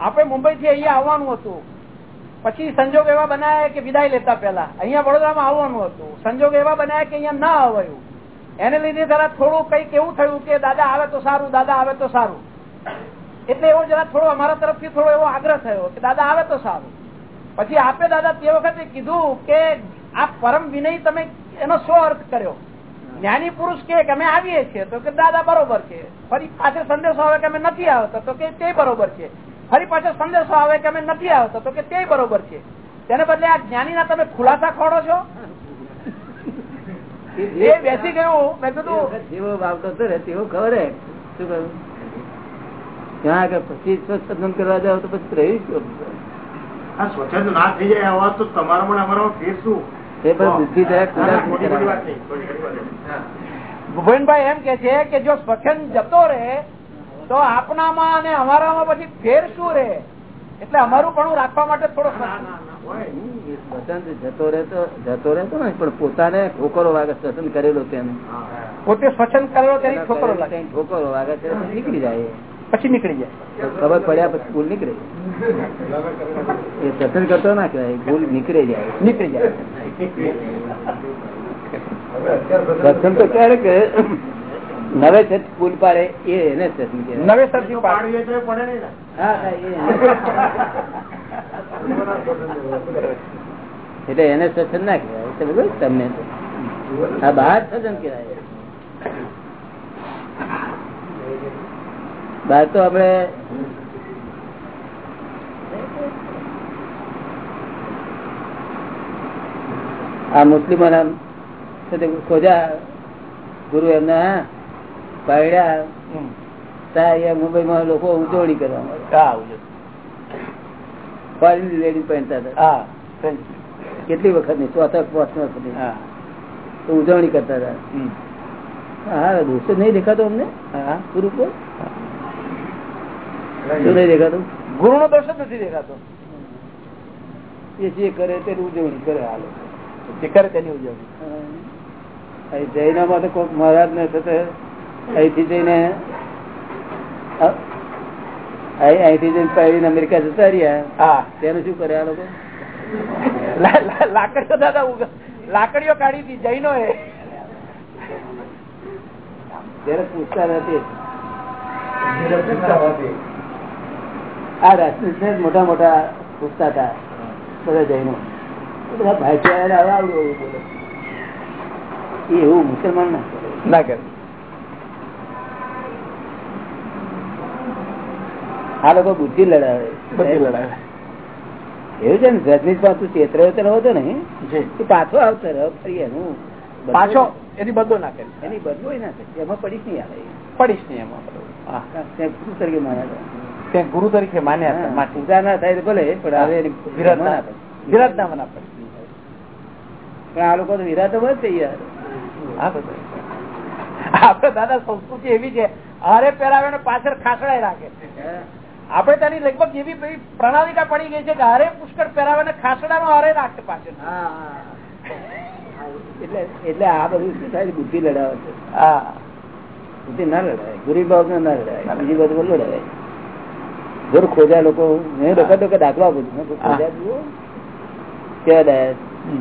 [SPEAKER 2] આપણે મુંબઈ થી અહીંયા આવવાનું હતું. પછી સંજોગ એવા બનાયા કે વિદાય લેતા પહેલા. અહીંયા વડોદરામાં આવવાનું હતું. સંજોગ એવા બનાયા કે અહીંયા ના આવ્યું એને લીધે જરા થોડું કંઈક એવું થયું કે દાદા આવે તો સારું, દાદા આવે તો સારું. એટલે એવો જરા થોડો અમારા તરફથી થોડો એવો આગ્રહ થયો કે દાદા આવે તો સારું. પછી આપે દાદા તે વખતે કીધું કે આ પરમ વિનય તમે એનો શું અર્થ કર્યો? જ્ઞાની પુરુષ કે અમે આવીએ છીએ? તો કે દાદા બરોબર છે. ફરી પાછળ સંદેશો આવે કે અમે નથી આવતા? તો કે તે બરોબર છે. ફરી પાછો સંદેશો આવે કે અમે નથી આવતો તો કે તે બરોબર છે. તેને બદલે આ જ્ઞાનીના તમે ખુલાસા ખોડો છો? એ બેસી ગયું. મેં કીધું
[SPEAKER 1] જેવો વાવતો હતો ને તેવો ખબર હે. શું કહ્યું? ત્યાં આગળ પછી સત્સંગ કરવા જાવ તો પછી રહ્યું
[SPEAKER 10] સ્વચ્છંદ ના થઈ જાય આવા તો તમારામાં ને અમારામાં ફેર શું?
[SPEAKER 1] એ પણ બુદ્ધિ જરાક
[SPEAKER 10] ના, ના,
[SPEAKER 1] ખુલાસ
[SPEAKER 10] ખોટી ખોટી વાત
[SPEAKER 1] કરાવે.
[SPEAKER 10] નહીં, ખોટી ખોટી વાત નહીં. હા.
[SPEAKER 2] ભુવનભાઈ એમ કે છે કે જો સ્વચ્છંદ જતો રહે તો આપણામાં અને અમારામાં પછી ફેર શું રે એટલે અમારું પણ રાખવા માટે થોડો
[SPEAKER 10] ના, ના, ના, હોય.
[SPEAKER 1] એ સ્વતંત્ર જતો રહેતો જતો રહેતો ને પણ પોતાને ઠોકરો વાગે સ્વતંત્ર કરેલો તેને.
[SPEAKER 2] પોતે સ્વચ્છંદ કરેલો તેની ઠોકરો લાગે.
[SPEAKER 1] ઠોકરો વાગે નીકળી જાય.
[SPEAKER 2] પછી નીકળી જાય.
[SPEAKER 1] ખબર પડ્યા પછી ભૂલ નીકળે. એ સ્વચન કરતો ના કહેવાય ભૂલ નીકળી જાય.
[SPEAKER 2] નીકળી જાય.
[SPEAKER 1] સત્સંગ તો ક્યારે કે નવે છે ભૂલ પાડે એ એને સત્સંગ કહેવાય
[SPEAKER 2] નવેસરથી
[SPEAKER 10] તો
[SPEAKER 2] પાડ્યું.
[SPEAKER 10] પાડવી હોય તો એ પડે નહીં ને.
[SPEAKER 1] હા હા, એ એટલે એને સત્સંગ ના કહેવાય તમને તો. આ બહાર સજન કહેવાય બહાર તો આપણે આ મુસ્લિમો ખોજા ગુરુ એમના પાડ્યા. ત્યાં મુંબઈ માં લોકો ઉજવણી કરવા. ફોરેન લેડી પહેરતા હતા કેટલી વખતની ચોથા પાંચમા વખત તો ઉજવણી કરતા હતા. હા દોસ્તો નહીં દેખાતો અમને? ગુરુ પર શું નહીં દેખાતું?
[SPEAKER 2] ગુરુ નો દોષ જ નથી દેખાતો.
[SPEAKER 1] એ જે કરે તેની ઉજવણી કરે હાલ.
[SPEAKER 2] જે કરે તેની ઉજવણી.
[SPEAKER 1] જૈના માં તો કોઈક મહારાજ ને થતે અહીંથી જઈને અહીં- અહીંથી જઈને પહેરીને અમેરિકા જતા રહ્યા? તેનું શું કરે આ લોકો?
[SPEAKER 2] લા- લા- લાકડીઓ દાદા લાકડીઓ કાઢી હતી જૈનો એ.
[SPEAKER 1] ત્યારે પૂછતા નથી. આ રાજપૂત મોટા મોટા પૂછતા હતા. બધા જૈનો. ભાઈ બધા ભાઈચારા આવું આવું બોલે. એ એવું મુસલમાન ના કરે.
[SPEAKER 2] ના કરે.
[SPEAKER 1] આ લોકો બુદ્ધિ લડાવે એવું છે ને રજનીશ પાછું તું ચેતર હતો ને? તું પાછો આવતો રહ્યો ફરી એનું
[SPEAKER 2] પાછો એની બદલો ના કરી
[SPEAKER 1] એની બદલો ના કરી એમાં પડીશ નહીં આવે.
[SPEAKER 2] પડીશ નહીં એમાં.
[SPEAKER 1] ગુરુ તરીકે માન્યા.
[SPEAKER 2] ગુરુ તરીકે માન્યા
[SPEAKER 1] પૂજા ના થાય ભલે પણ હવે
[SPEAKER 2] વિરાટ
[SPEAKER 1] ના
[SPEAKER 2] વિરાટ ના મના પડે
[SPEAKER 1] પણ આ લોકો તો વિરાટ
[SPEAKER 2] હા બધા. આપડે દાદા સંસ્કૃતિ એવી છે હારે પહેરાવે પાછળ ખાસડાય રાખે. આપડે તારી લગભગ એવી પ્રણાલિકા પડી ગઈ છે કે હારે પુષ્કળ પહેરાવે ને ખાસડાનો હારે રાખે પાછળ
[SPEAKER 1] એટલે એટલે આ બધું શું થાય બુદ્ધિ લડાવે છે.
[SPEAKER 2] હા.
[SPEAKER 1] બુદ્ધિ ના લડાય. ગુરી બાબ ના લડાય. બીજી બધું લડાય. જોર ખોજા લોકો મેં લોકો તો દાખલો આપું છું. ખોજા કેવા ડાયા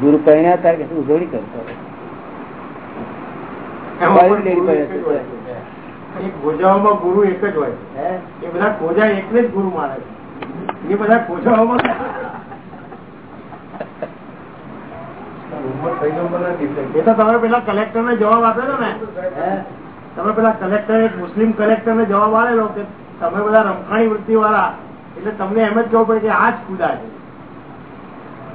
[SPEAKER 1] ગુરુ પરિણ્યા તારે ઉજવણી કરતો લેડી પરિણ્યા
[SPEAKER 10] હોય. ખોજાઓમાં ગુરુ એક જ હોય એ બધા ખોજા એકને જ ગુરુ માને છે. એ બધા ખોજાઓમાં એ તો તમે પેલા કલેક્ટર ને જવાબ આપેલો ને. તમે પેલા કલેક્ટર એક મુસ્લિમ કલેક્ટર ને જવાબ આવેલો કે તમે બધા રમખાણી વૃત્તિ વાળા એટલે તમને એમ જ કેવું પડે કે આ જ ખુદા છે.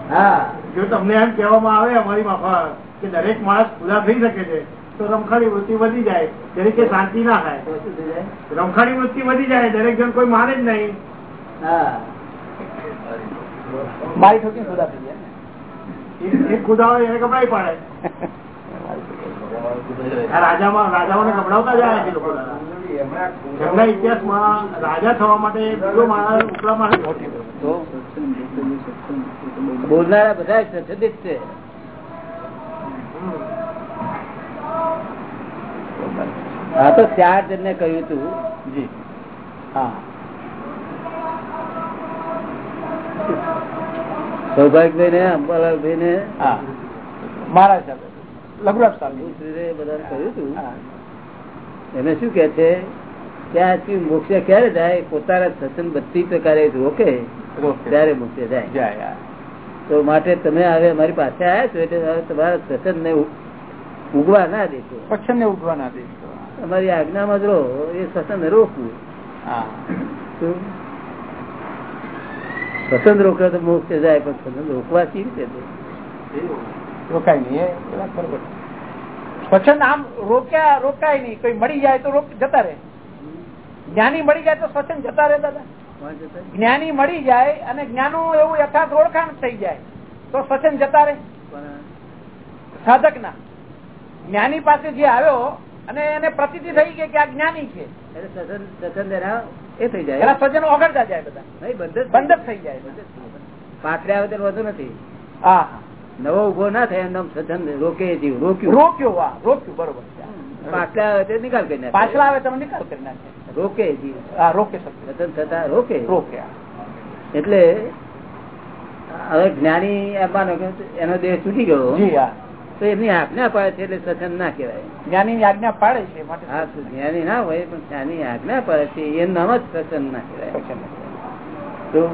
[SPEAKER 1] હા.
[SPEAKER 10] જો તમને એમ કહેવામાં આવે અમારી માફા કે દરેક માણસ ખુદા થઈ શકે છે તો રમખાણી વૃત્તિ વધી જાય. દરેક શાંતિ ના થાય? રમખાણી વૃત્તિ વધી જાય દરેક જણ કોઈ માને જ નહીં.
[SPEAKER 2] મારી ઠોકી ખુદા થઈ ગયા
[SPEAKER 10] એ- એ ખુદા હોય એને કપડાય પાડે. રાજામાં રાજાઓને કપડાવતા જાય છે લોકો. એમના ઇતિહાસમાં રાજા થવા માટે બીજો માણસ ઉપલા માણસ
[SPEAKER 1] બોલનારા બધા છે. હા તો ચાર જણને કહ્યું હતું
[SPEAKER 2] જી. હા.
[SPEAKER 1] સૌભાગ્યભાઈ ને અંબાલાલભાઈ ને
[SPEAKER 2] હા. મારા હિસાબે લઘુરાજ સ્વામી.
[SPEAKER 1] બધાને કહ્યું હતું એને શું કે છે? ત્યાંથી આ ક્યારે જાય? પોતાના સત્સંગ બધી પ્રકારે રોકે. ત્યારે મોક્ષે જાય. તો માટે તમે હવે અમારી પાસે આવ્યા છો એટલે તમારા સત્સંગ ને ઉગવા ના દેશો.
[SPEAKER 2] પક્ષમ ને ઉઠવા ના દઈશ
[SPEAKER 1] અમારી આજ્ઞામાં જ રહો એ સત્સંગ રોકવું.
[SPEAKER 2] હા.
[SPEAKER 1] રોકવા તો મોક્ષ જાય પણ પસંદ રોકવા કેવી રીતે
[SPEAKER 2] રોકાય નહીં સ્વચ્છંદ આમ રોક્યા રોકાય નહીં. કોઈ મળી જાય તો રોક જતા રહે. જ્ઞાની મળી જાય તો સ્વચ્છંદ જતા રહે દાદા. જ્ઞાની મળી જાય અને જ્ઞાનું એવું યથાર્થ ઓળખાણ થઈ જાય તો સ્વચ્છંદ જતા રહે. સાધક ના જ્ઞાની પાસે જે આવ્યો અને એને પ્રતીતિ થઈ ગઈ કે આ જ્ઞાની છે.
[SPEAKER 1] એ થઈ જાય.
[SPEAKER 2] એના સ્વજનો ઓગળતા જાય બધા.
[SPEAKER 1] નહીં બંધ
[SPEAKER 2] બંધ થઈ જાય
[SPEAKER 1] પાછળ આવે તો વધુ નથી.
[SPEAKER 2] હા.
[SPEAKER 1] નવો ઊભો ના થાય એમ સજન રોકે જીવ રોક્યું.
[SPEAKER 2] રોક્યો વાહ રોક્યું બરોબર.
[SPEAKER 1] પાછલા આવે તો નિકાલ કરી નાખે.
[SPEAKER 2] પાછલા આવે તમે નિકાલ કરી નાખે.
[SPEAKER 1] રોકે જીવ.
[SPEAKER 2] હા રોકે
[SPEAKER 1] થતા રોકે.
[SPEAKER 2] રોકે
[SPEAKER 1] એટલે હવે જ્ઞાની એમાં એનો દેહ છૂટી ગયો.
[SPEAKER 2] જી હા.
[SPEAKER 1] તો એમની આજ્ઞા પાડે છે એટલે સત્સંગ ના કહેવાય.
[SPEAKER 2] જ્ઞાની આજ્ઞા પાડે છે
[SPEAKER 1] હા તો જ્ઞાની ના હોય પણ જ્ઞાની આજ્ઞા પાડે છે એ નામ જ સત્સંગ ના કહેવાય. તો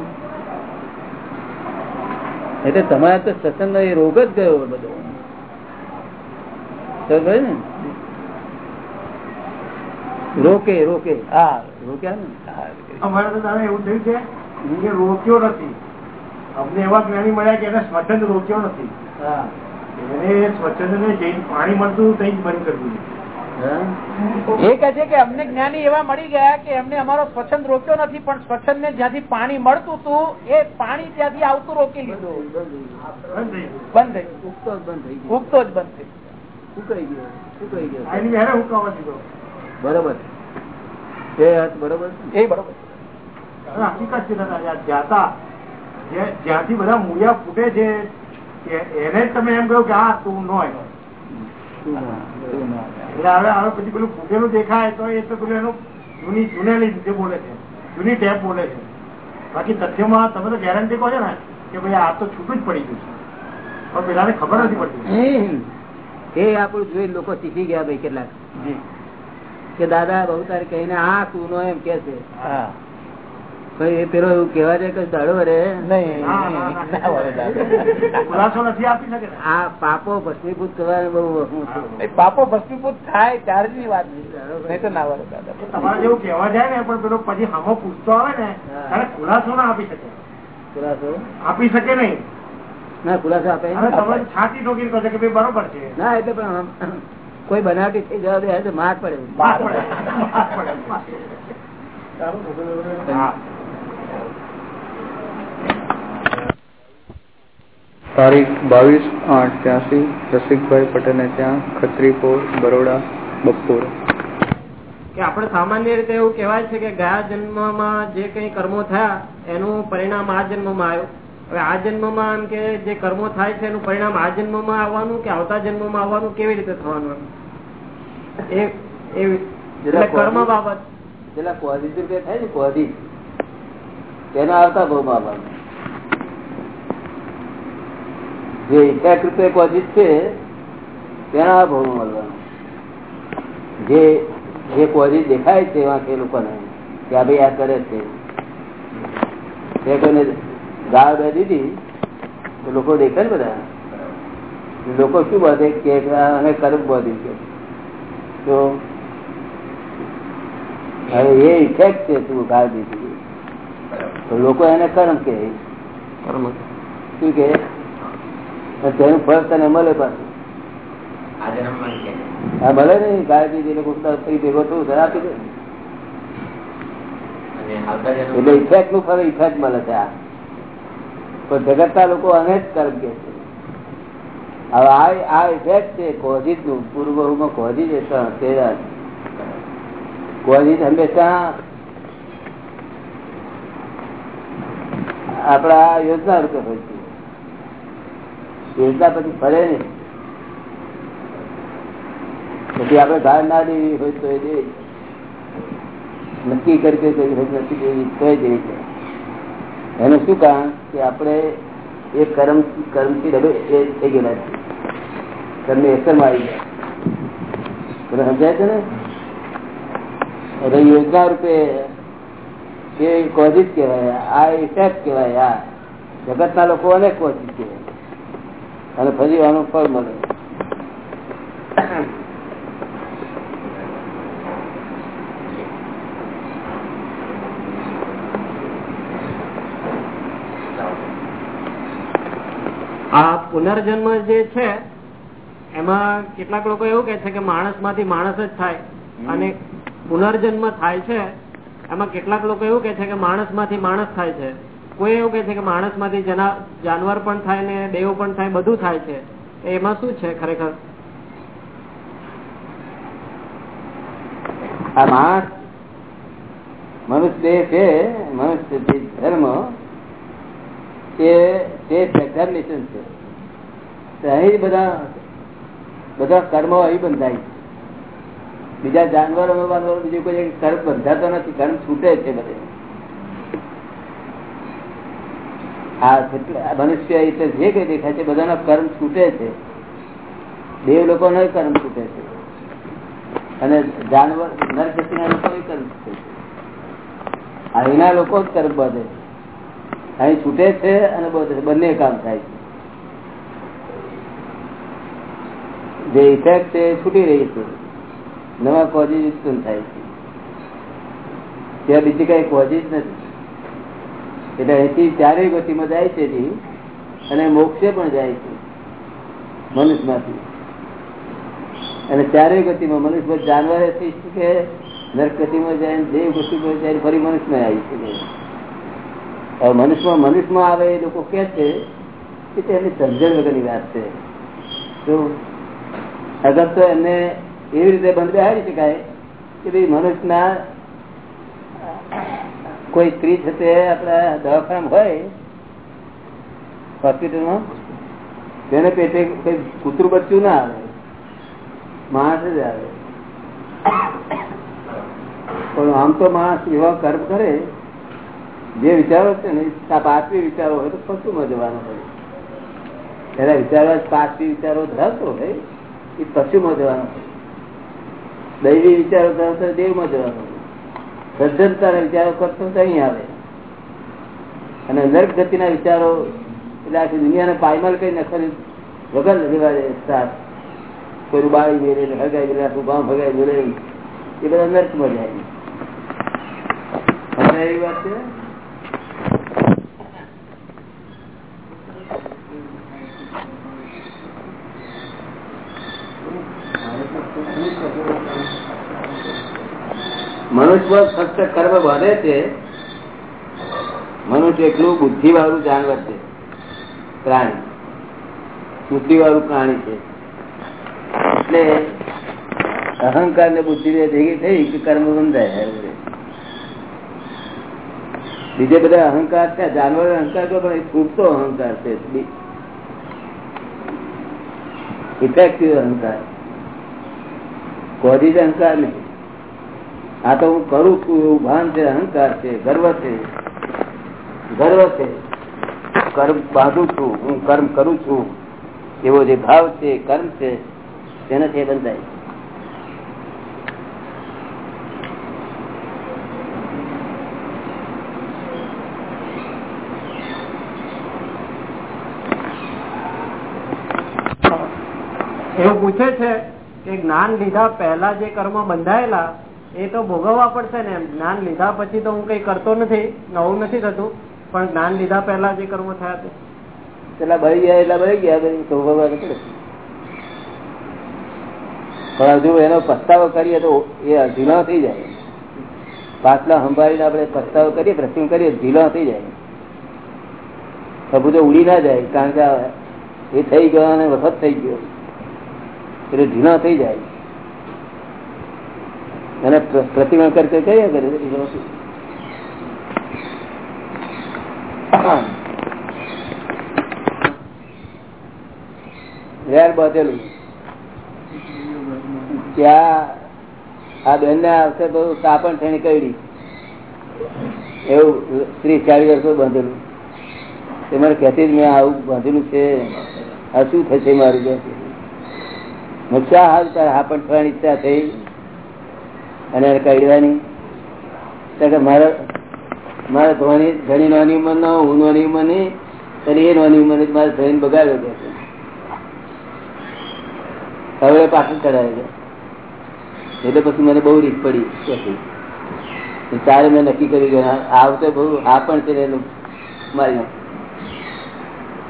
[SPEAKER 1] એટલે તમારે તો સત્સંગ એ રોગ જ ગયો બધો. ને? રોકે રોકે.
[SPEAKER 2] હા.
[SPEAKER 1] રોક્યા ને?
[SPEAKER 10] અમારે તો દાદા એવું થયું છે કે રોક્યો નથી. અમને એવા જ્ઞાની મળ્યા કે એને સ્વતંત્ર રોક્યો નથી.
[SPEAKER 1] હા.
[SPEAKER 10] એને સ્વચ્છંદ ને જઈને પાણી મળતું તઈ જ બંધ કરી દીધું
[SPEAKER 1] હા?
[SPEAKER 2] એ કહે છે કે અમને જ્ઞાની એવા મળી ગયા કે એમને અમારો સ્વચ્છંદ રોક્યો નથી પણ સ્વચ્છંદ ને જ્યાંથી પાણી મળતું હતું એ પાણી ત્યાંથી આવતું રોકી લીધું.
[SPEAKER 10] બંધ થઈ.
[SPEAKER 1] ઉગતો જ બંધ થઈ ગયો.
[SPEAKER 2] ઉગતો જ બંધ થઈ ગયો.
[SPEAKER 1] બરોબર. તે બરોબર
[SPEAKER 2] એ બરોબર.
[SPEAKER 10] હકીકત છે દાદા આ જાતા જે- જ્યાંથી બધા મૂળિયા ફૂટે છે એ- એને તમે એમ કહો કે હા તું નો
[SPEAKER 1] ના, ના.
[SPEAKER 10] એટલે હવે હવે પછી પેલું ફૂટેલું દેખાય તો એ તો પેલું એનું જૂની જૂનેલી રીતે બોલે છે. જૂની ટેપ બોલે છે. બાકી તથ્યમાં તમે તો ગેરંટી કહો છો ને કે ભાઈ આ તો છૂટું જ પડી ગયું છે. પણ પેલાને ખબર નથી પડતી.
[SPEAKER 1] એ આપણું જોઈ લોકો શીખી ગયા ભાઈ કેટલાક. કે દાદા બહુ તારે કહીને આ નો એમ કે છે.
[SPEAKER 2] હા.
[SPEAKER 1] એ પેલો એવું કેવા છે કે દાડો રે
[SPEAKER 2] નહીં.
[SPEAKER 10] ના, ના, ના.
[SPEAKER 2] ના વળે દાદા.
[SPEAKER 10] ખુલાસો નથી આપી શકે? ને
[SPEAKER 1] આ પાપો ભસ્મીભૂત કરવાનું બહુ
[SPEAKER 2] બાપો ભસ્મીભૂત થાય ત્યારની વાત નહીં. તો ના વળે દાદા.
[SPEAKER 10] તમારે જેવું કેવા જાય ને પણ પેલો પછી હામો પૂછતો આવે ને ત્યારે ખુલાસો ના આપી શકે.
[SPEAKER 1] ખુલાસો?
[SPEAKER 10] આપી શકે નહીં.
[SPEAKER 1] ના ખુલાસો આપે
[SPEAKER 10] અને છાતી ઠોકી કહો કે ભાઈ બરોબર છે.
[SPEAKER 1] ના એટલે પણ કોઈ બનાવટી થઈ જવા દે તો માર પડે.
[SPEAKER 10] માર પડે.
[SPEAKER 11] તારીખ બાવીસ આઠ ત્યાંસી રસિકભાઈ પટેલને ત્યાં ખત્રીપોર બરોડા બપોર.
[SPEAKER 12] કે આપણે સામાન્ય રીતે એવું કહેવાય છે કે ગયા જન્મમાં જે કઈ કર્મો થયા એનું પરિણામ આ જન્મમાં આવ્યું. હવે આ જન્મમાં એમ કે જે કર્મો થાય છે એનું પરિણામ આ જન્મમાં આવવાનું કે આવતા જન્મમાં આવવાનું કેવી રીતે થવાનું એ એ કર્મ બાબત.
[SPEAKER 1] પેલા કોઝિટિવ થાય ને પોઝિટિવ તેના આવતા બહુ બાબા જે ઇફેક્ટ રૂપે કોજિત છે, તેના ભાવ મળવાનું જે જે કોજિત દેખાય છે વાંકે લોકોને, કે આ ભાઈ આ કરે છે. તે કોઈને ગાળ બે દીધી, તો લોકો દેખાય ને બધા? લોકો શું બધે કે અને અમે બધી છે. તો, હવે એ ઇફેક્ટ છે તું ગાળ દીધી? તો લોકો એને કર્મ કે
[SPEAKER 12] કર્મ
[SPEAKER 1] શું કે તેનું ફળ તને મળે પાછું હા ભલે ને એટલે કોક દાડો ભેગો થયું ત્યારે આપી દે. એટલે ઇફેક્ટનું ફળ ઇફેક્ટ મળે છે આ. પણ જગતના લોકો અને જ કર્મ કે છે. હવે આ આ ઇફેક્ટ છે કોઝિજનું પૂર્વમાં કોઝિજ તે કોઝિજ હંમેશા આપડા યોજના રૂપે હોય છે. યોજના પછી ફરે ને પછી આપડે ગાળ ના દેવી હોય તો એ નક્કી કરી કે હોય નથી દેવી તો એ દેવી છે એનું શું કારણ? કે આપણે એ કર્મ, કર્મથી ડબે એ થઈ ગયેલા છે કર્મની અસરમાં આવી ગયા. તમને સમજાય છે ને? યોજના રૂપે એ કોઝિસ કહેવાય આ ઇફેક્ટ કહેવાય આ. જગતના લોકો અનેક કોઝિસ કહેવાય. અને ફરી આનું ફળ મળે.
[SPEAKER 12] આ પુનર્જન્મ જે છે એમાં કેટલાક લોકો એવું કે છે કે માણસમાંથી માણસ જ થાય. અને પુનર્જન્મ થાય છે એમાં કેટલાક લોકો એવું કે છે કે માણસ માણસ થાય છે. કોઈ એવું કે છે કે માણસમાંથી જાનવર પણ થાય ને દેવ પણ થાય, બધું થાય છે. એમાં શું છે ખરેખર?
[SPEAKER 1] આ માણસ મનુષ્ય છે, મનુષ્ય ધર્મ એ છે. બધા બધા કર્મો અહીં બંધાય છે. બીજા જાનવરો બાંધવાનો બીજું કોઈ કર્મ બંધાતો નથી કર્મ છૂટે છે બધે. આ મનુષ્ય એટલે જે કઈ દેખાય છે, બધાનો કર્મ છૂટે છે. દેવ લોકો નો કર્મ છૂટે છે. અને જાનવર નરજતીના લોકો કર્મ છૂટે છે. અહીંના લોકો જ કર્મ બધે અહીં છૂટે છે અને બધે, બંને કામ થાય છે. જે ઇફેક્ટ છે છૂટી રહી છે. નવા કોઝિસ ઉત્પન્ન થાય છે. ત્યાં બીજી કઈ કોજી નથી. એટલે અહીંથી ચારે ગતિમાં જાય છે અને મોક્ષે પણ જાય છે મનુષ્યમાંથી. અને ચારે ગતિમાં મનુષ્ય જાનવર થઈ નરક ગતિમાં જાય, દેવ ગતિમાં જાય ફરી મનુષ્યમાં આવી શકે. હવે મનુષ્યમાં મનુષ્યમાં આવે એ લોકો કે છે કે તેની સમજણ વગરની વાત છે. તો અગર તો એમને એવી રીતે બંધ બેહારી શકાય કે ભાઈ મનુષ્યના કોઈ સ્ત્રી છે તે આપણા દવાખાના હોય, હોસ્પિટલમાં, તેને પેટે કઈ કૂતરું બચ્ચું ના આવે, માણસ જ આવે. પણ આમ તો માણસ એવા કર્મ કરે, જે વિચારો છે ને પાછવી વિચારો હોય તો પશુમાં જવાનું હોય. એના વિચારો, પાછવી વિચારો ધરાવતો હોય, એ પશુમાં જવાનું હોય. દૈવી વિચારો ધરાવતો દેવમાં જવાનો હોય સજ્જનતા વિચારો કરતો અહીં આવે. અને નર્ક ગતિના વિચારો, એટલે આખી દુનિયાને પાયમાલ કઈ નખરી વગર લેવા દે સાથ કોઈ બાળી મેળે હગાઈ મેળે, આખું ગામ ભગાઈ મેળે, એ બધા નર્કમાં જાય. હવે એવી વાત છે મનુષ્ય ફક્ત કર્મ વધે છે, મનુષ્ય એટલું બુદ્ધિ વાળું જાનવર છે, પ્રાણી. બુદ્ધિ વાળું પ્રાણી છે. એટલે અહંકાર ને બુદ્ધિ ભેગી થઈ કે કર્મ બંધાય બીજે બધા અહંકાર છે, જાનવર અહંકાર તો પણ છૂટતો અહંકાર છે ઇફેક્ટિવ અહંકાર. કોઝિજ અહંકાર નહીં. આ તો હું કરું છું ભાન છે, અહંકાર છે, ગર્વ છે. ગર્વ છે. કર્મ બાંધું છું, હું કર્મ કરું છું. એવો જે ભાવ છે, કર્મ છે, તેનાથી બંધાય.
[SPEAKER 12] એવું પૂછે છે કે જ્ઞાન લીધા પહેલા જે કર્મ બંધાયેલા એ તો ભોગવવા પડશે ને. જ્ઞાન લીધા પછી તો હું કઈ કરતો નથી, નવું નથી થતું, પણ જ્ઞાન લીધા પહેલા જે કર્મો થયા તે.
[SPEAKER 1] એટલા ગયા એટલા બળી ગયા ભોગવવા પણ હજુ એનો પસ્તાવો કરીએ તો એ ઢીલો થઈ જાય. પાછલા સંભાળીને આપણે પસ્તાવો કરીએ પ્રસંગ કરીએ, ઢીલો થઈ જાય. પ્રભુ તો ઉડી ના જાય, કારણ કે એ થઈ ગયો અને વખત થઈ ગયો. એટલે ઢીલો થઈ જાય. અને પ્રતિમા કરતે કઈ કરે? વેર બાંધેલું. ત્યાં આ બેન ને આવશે તો તાપણ થઈને કઈ એવું ત્રીસ ચાલીસ વર્ષો બાંધેલું. તે મને કહેતી જ મેં, આવું બાંધેલું છે. આ શું થશે મારું? નુકસાન હાલ તારે હા પણ ઈચ્છા થઈ. અને કહેવાની મારે ધોની ધણી નોની ઉંમર ન હું નોની ઉંમર નહીં તને એ નોની ઉંમર મારે ધણી બગાડ્યો કે હવે પાછળ કરાવે છે. એટલે પછી મને બહુ રીત પડી તારે મેં નક્કી કરી ગયો આવતો બહુ, આ પણ છે મારી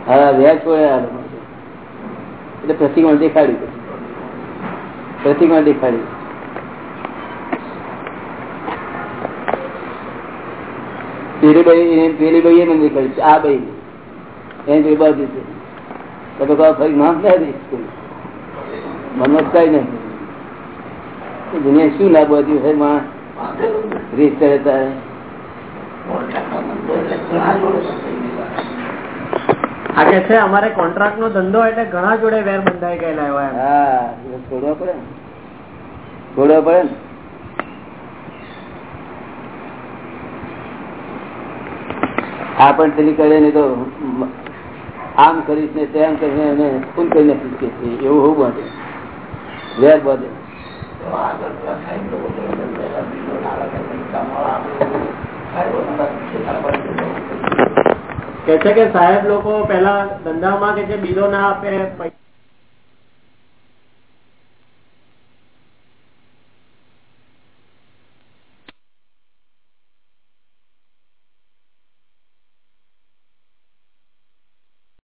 [SPEAKER 1] હા વ્યાજ છોડે એટલે પ્રતિમા દેખાડ્યું પ્રતિમા દેખાડી પેલી ભાઈ પેલી ભાઈ મને આ ભાઈ. એને બાજુ છે. તો તો ફરી નામ ના દઈશ કઈ. નહીં દુનિયા શું લાભ બધું છે માં રીત કરે તારે
[SPEAKER 12] આ કે છે અમારે કોન્ટ્રાક્ટ નો ધંધો એટલે ઘણા જોડે વેર બંધાઈ ગયેલા એવા
[SPEAKER 1] હા છોડવા પડે છોડવા પડે ને. આ પણ પેલી કરે ને તો આમ કરીશ ને તેમ કરીને એને ફૂલ કરીને નાખીશ કે એવું હોવું બધે વેર બધે
[SPEAKER 12] કે છે કે સાહેબ લોકો પેલા ધંધામાં કે છે બિલો ના આપે પૈસા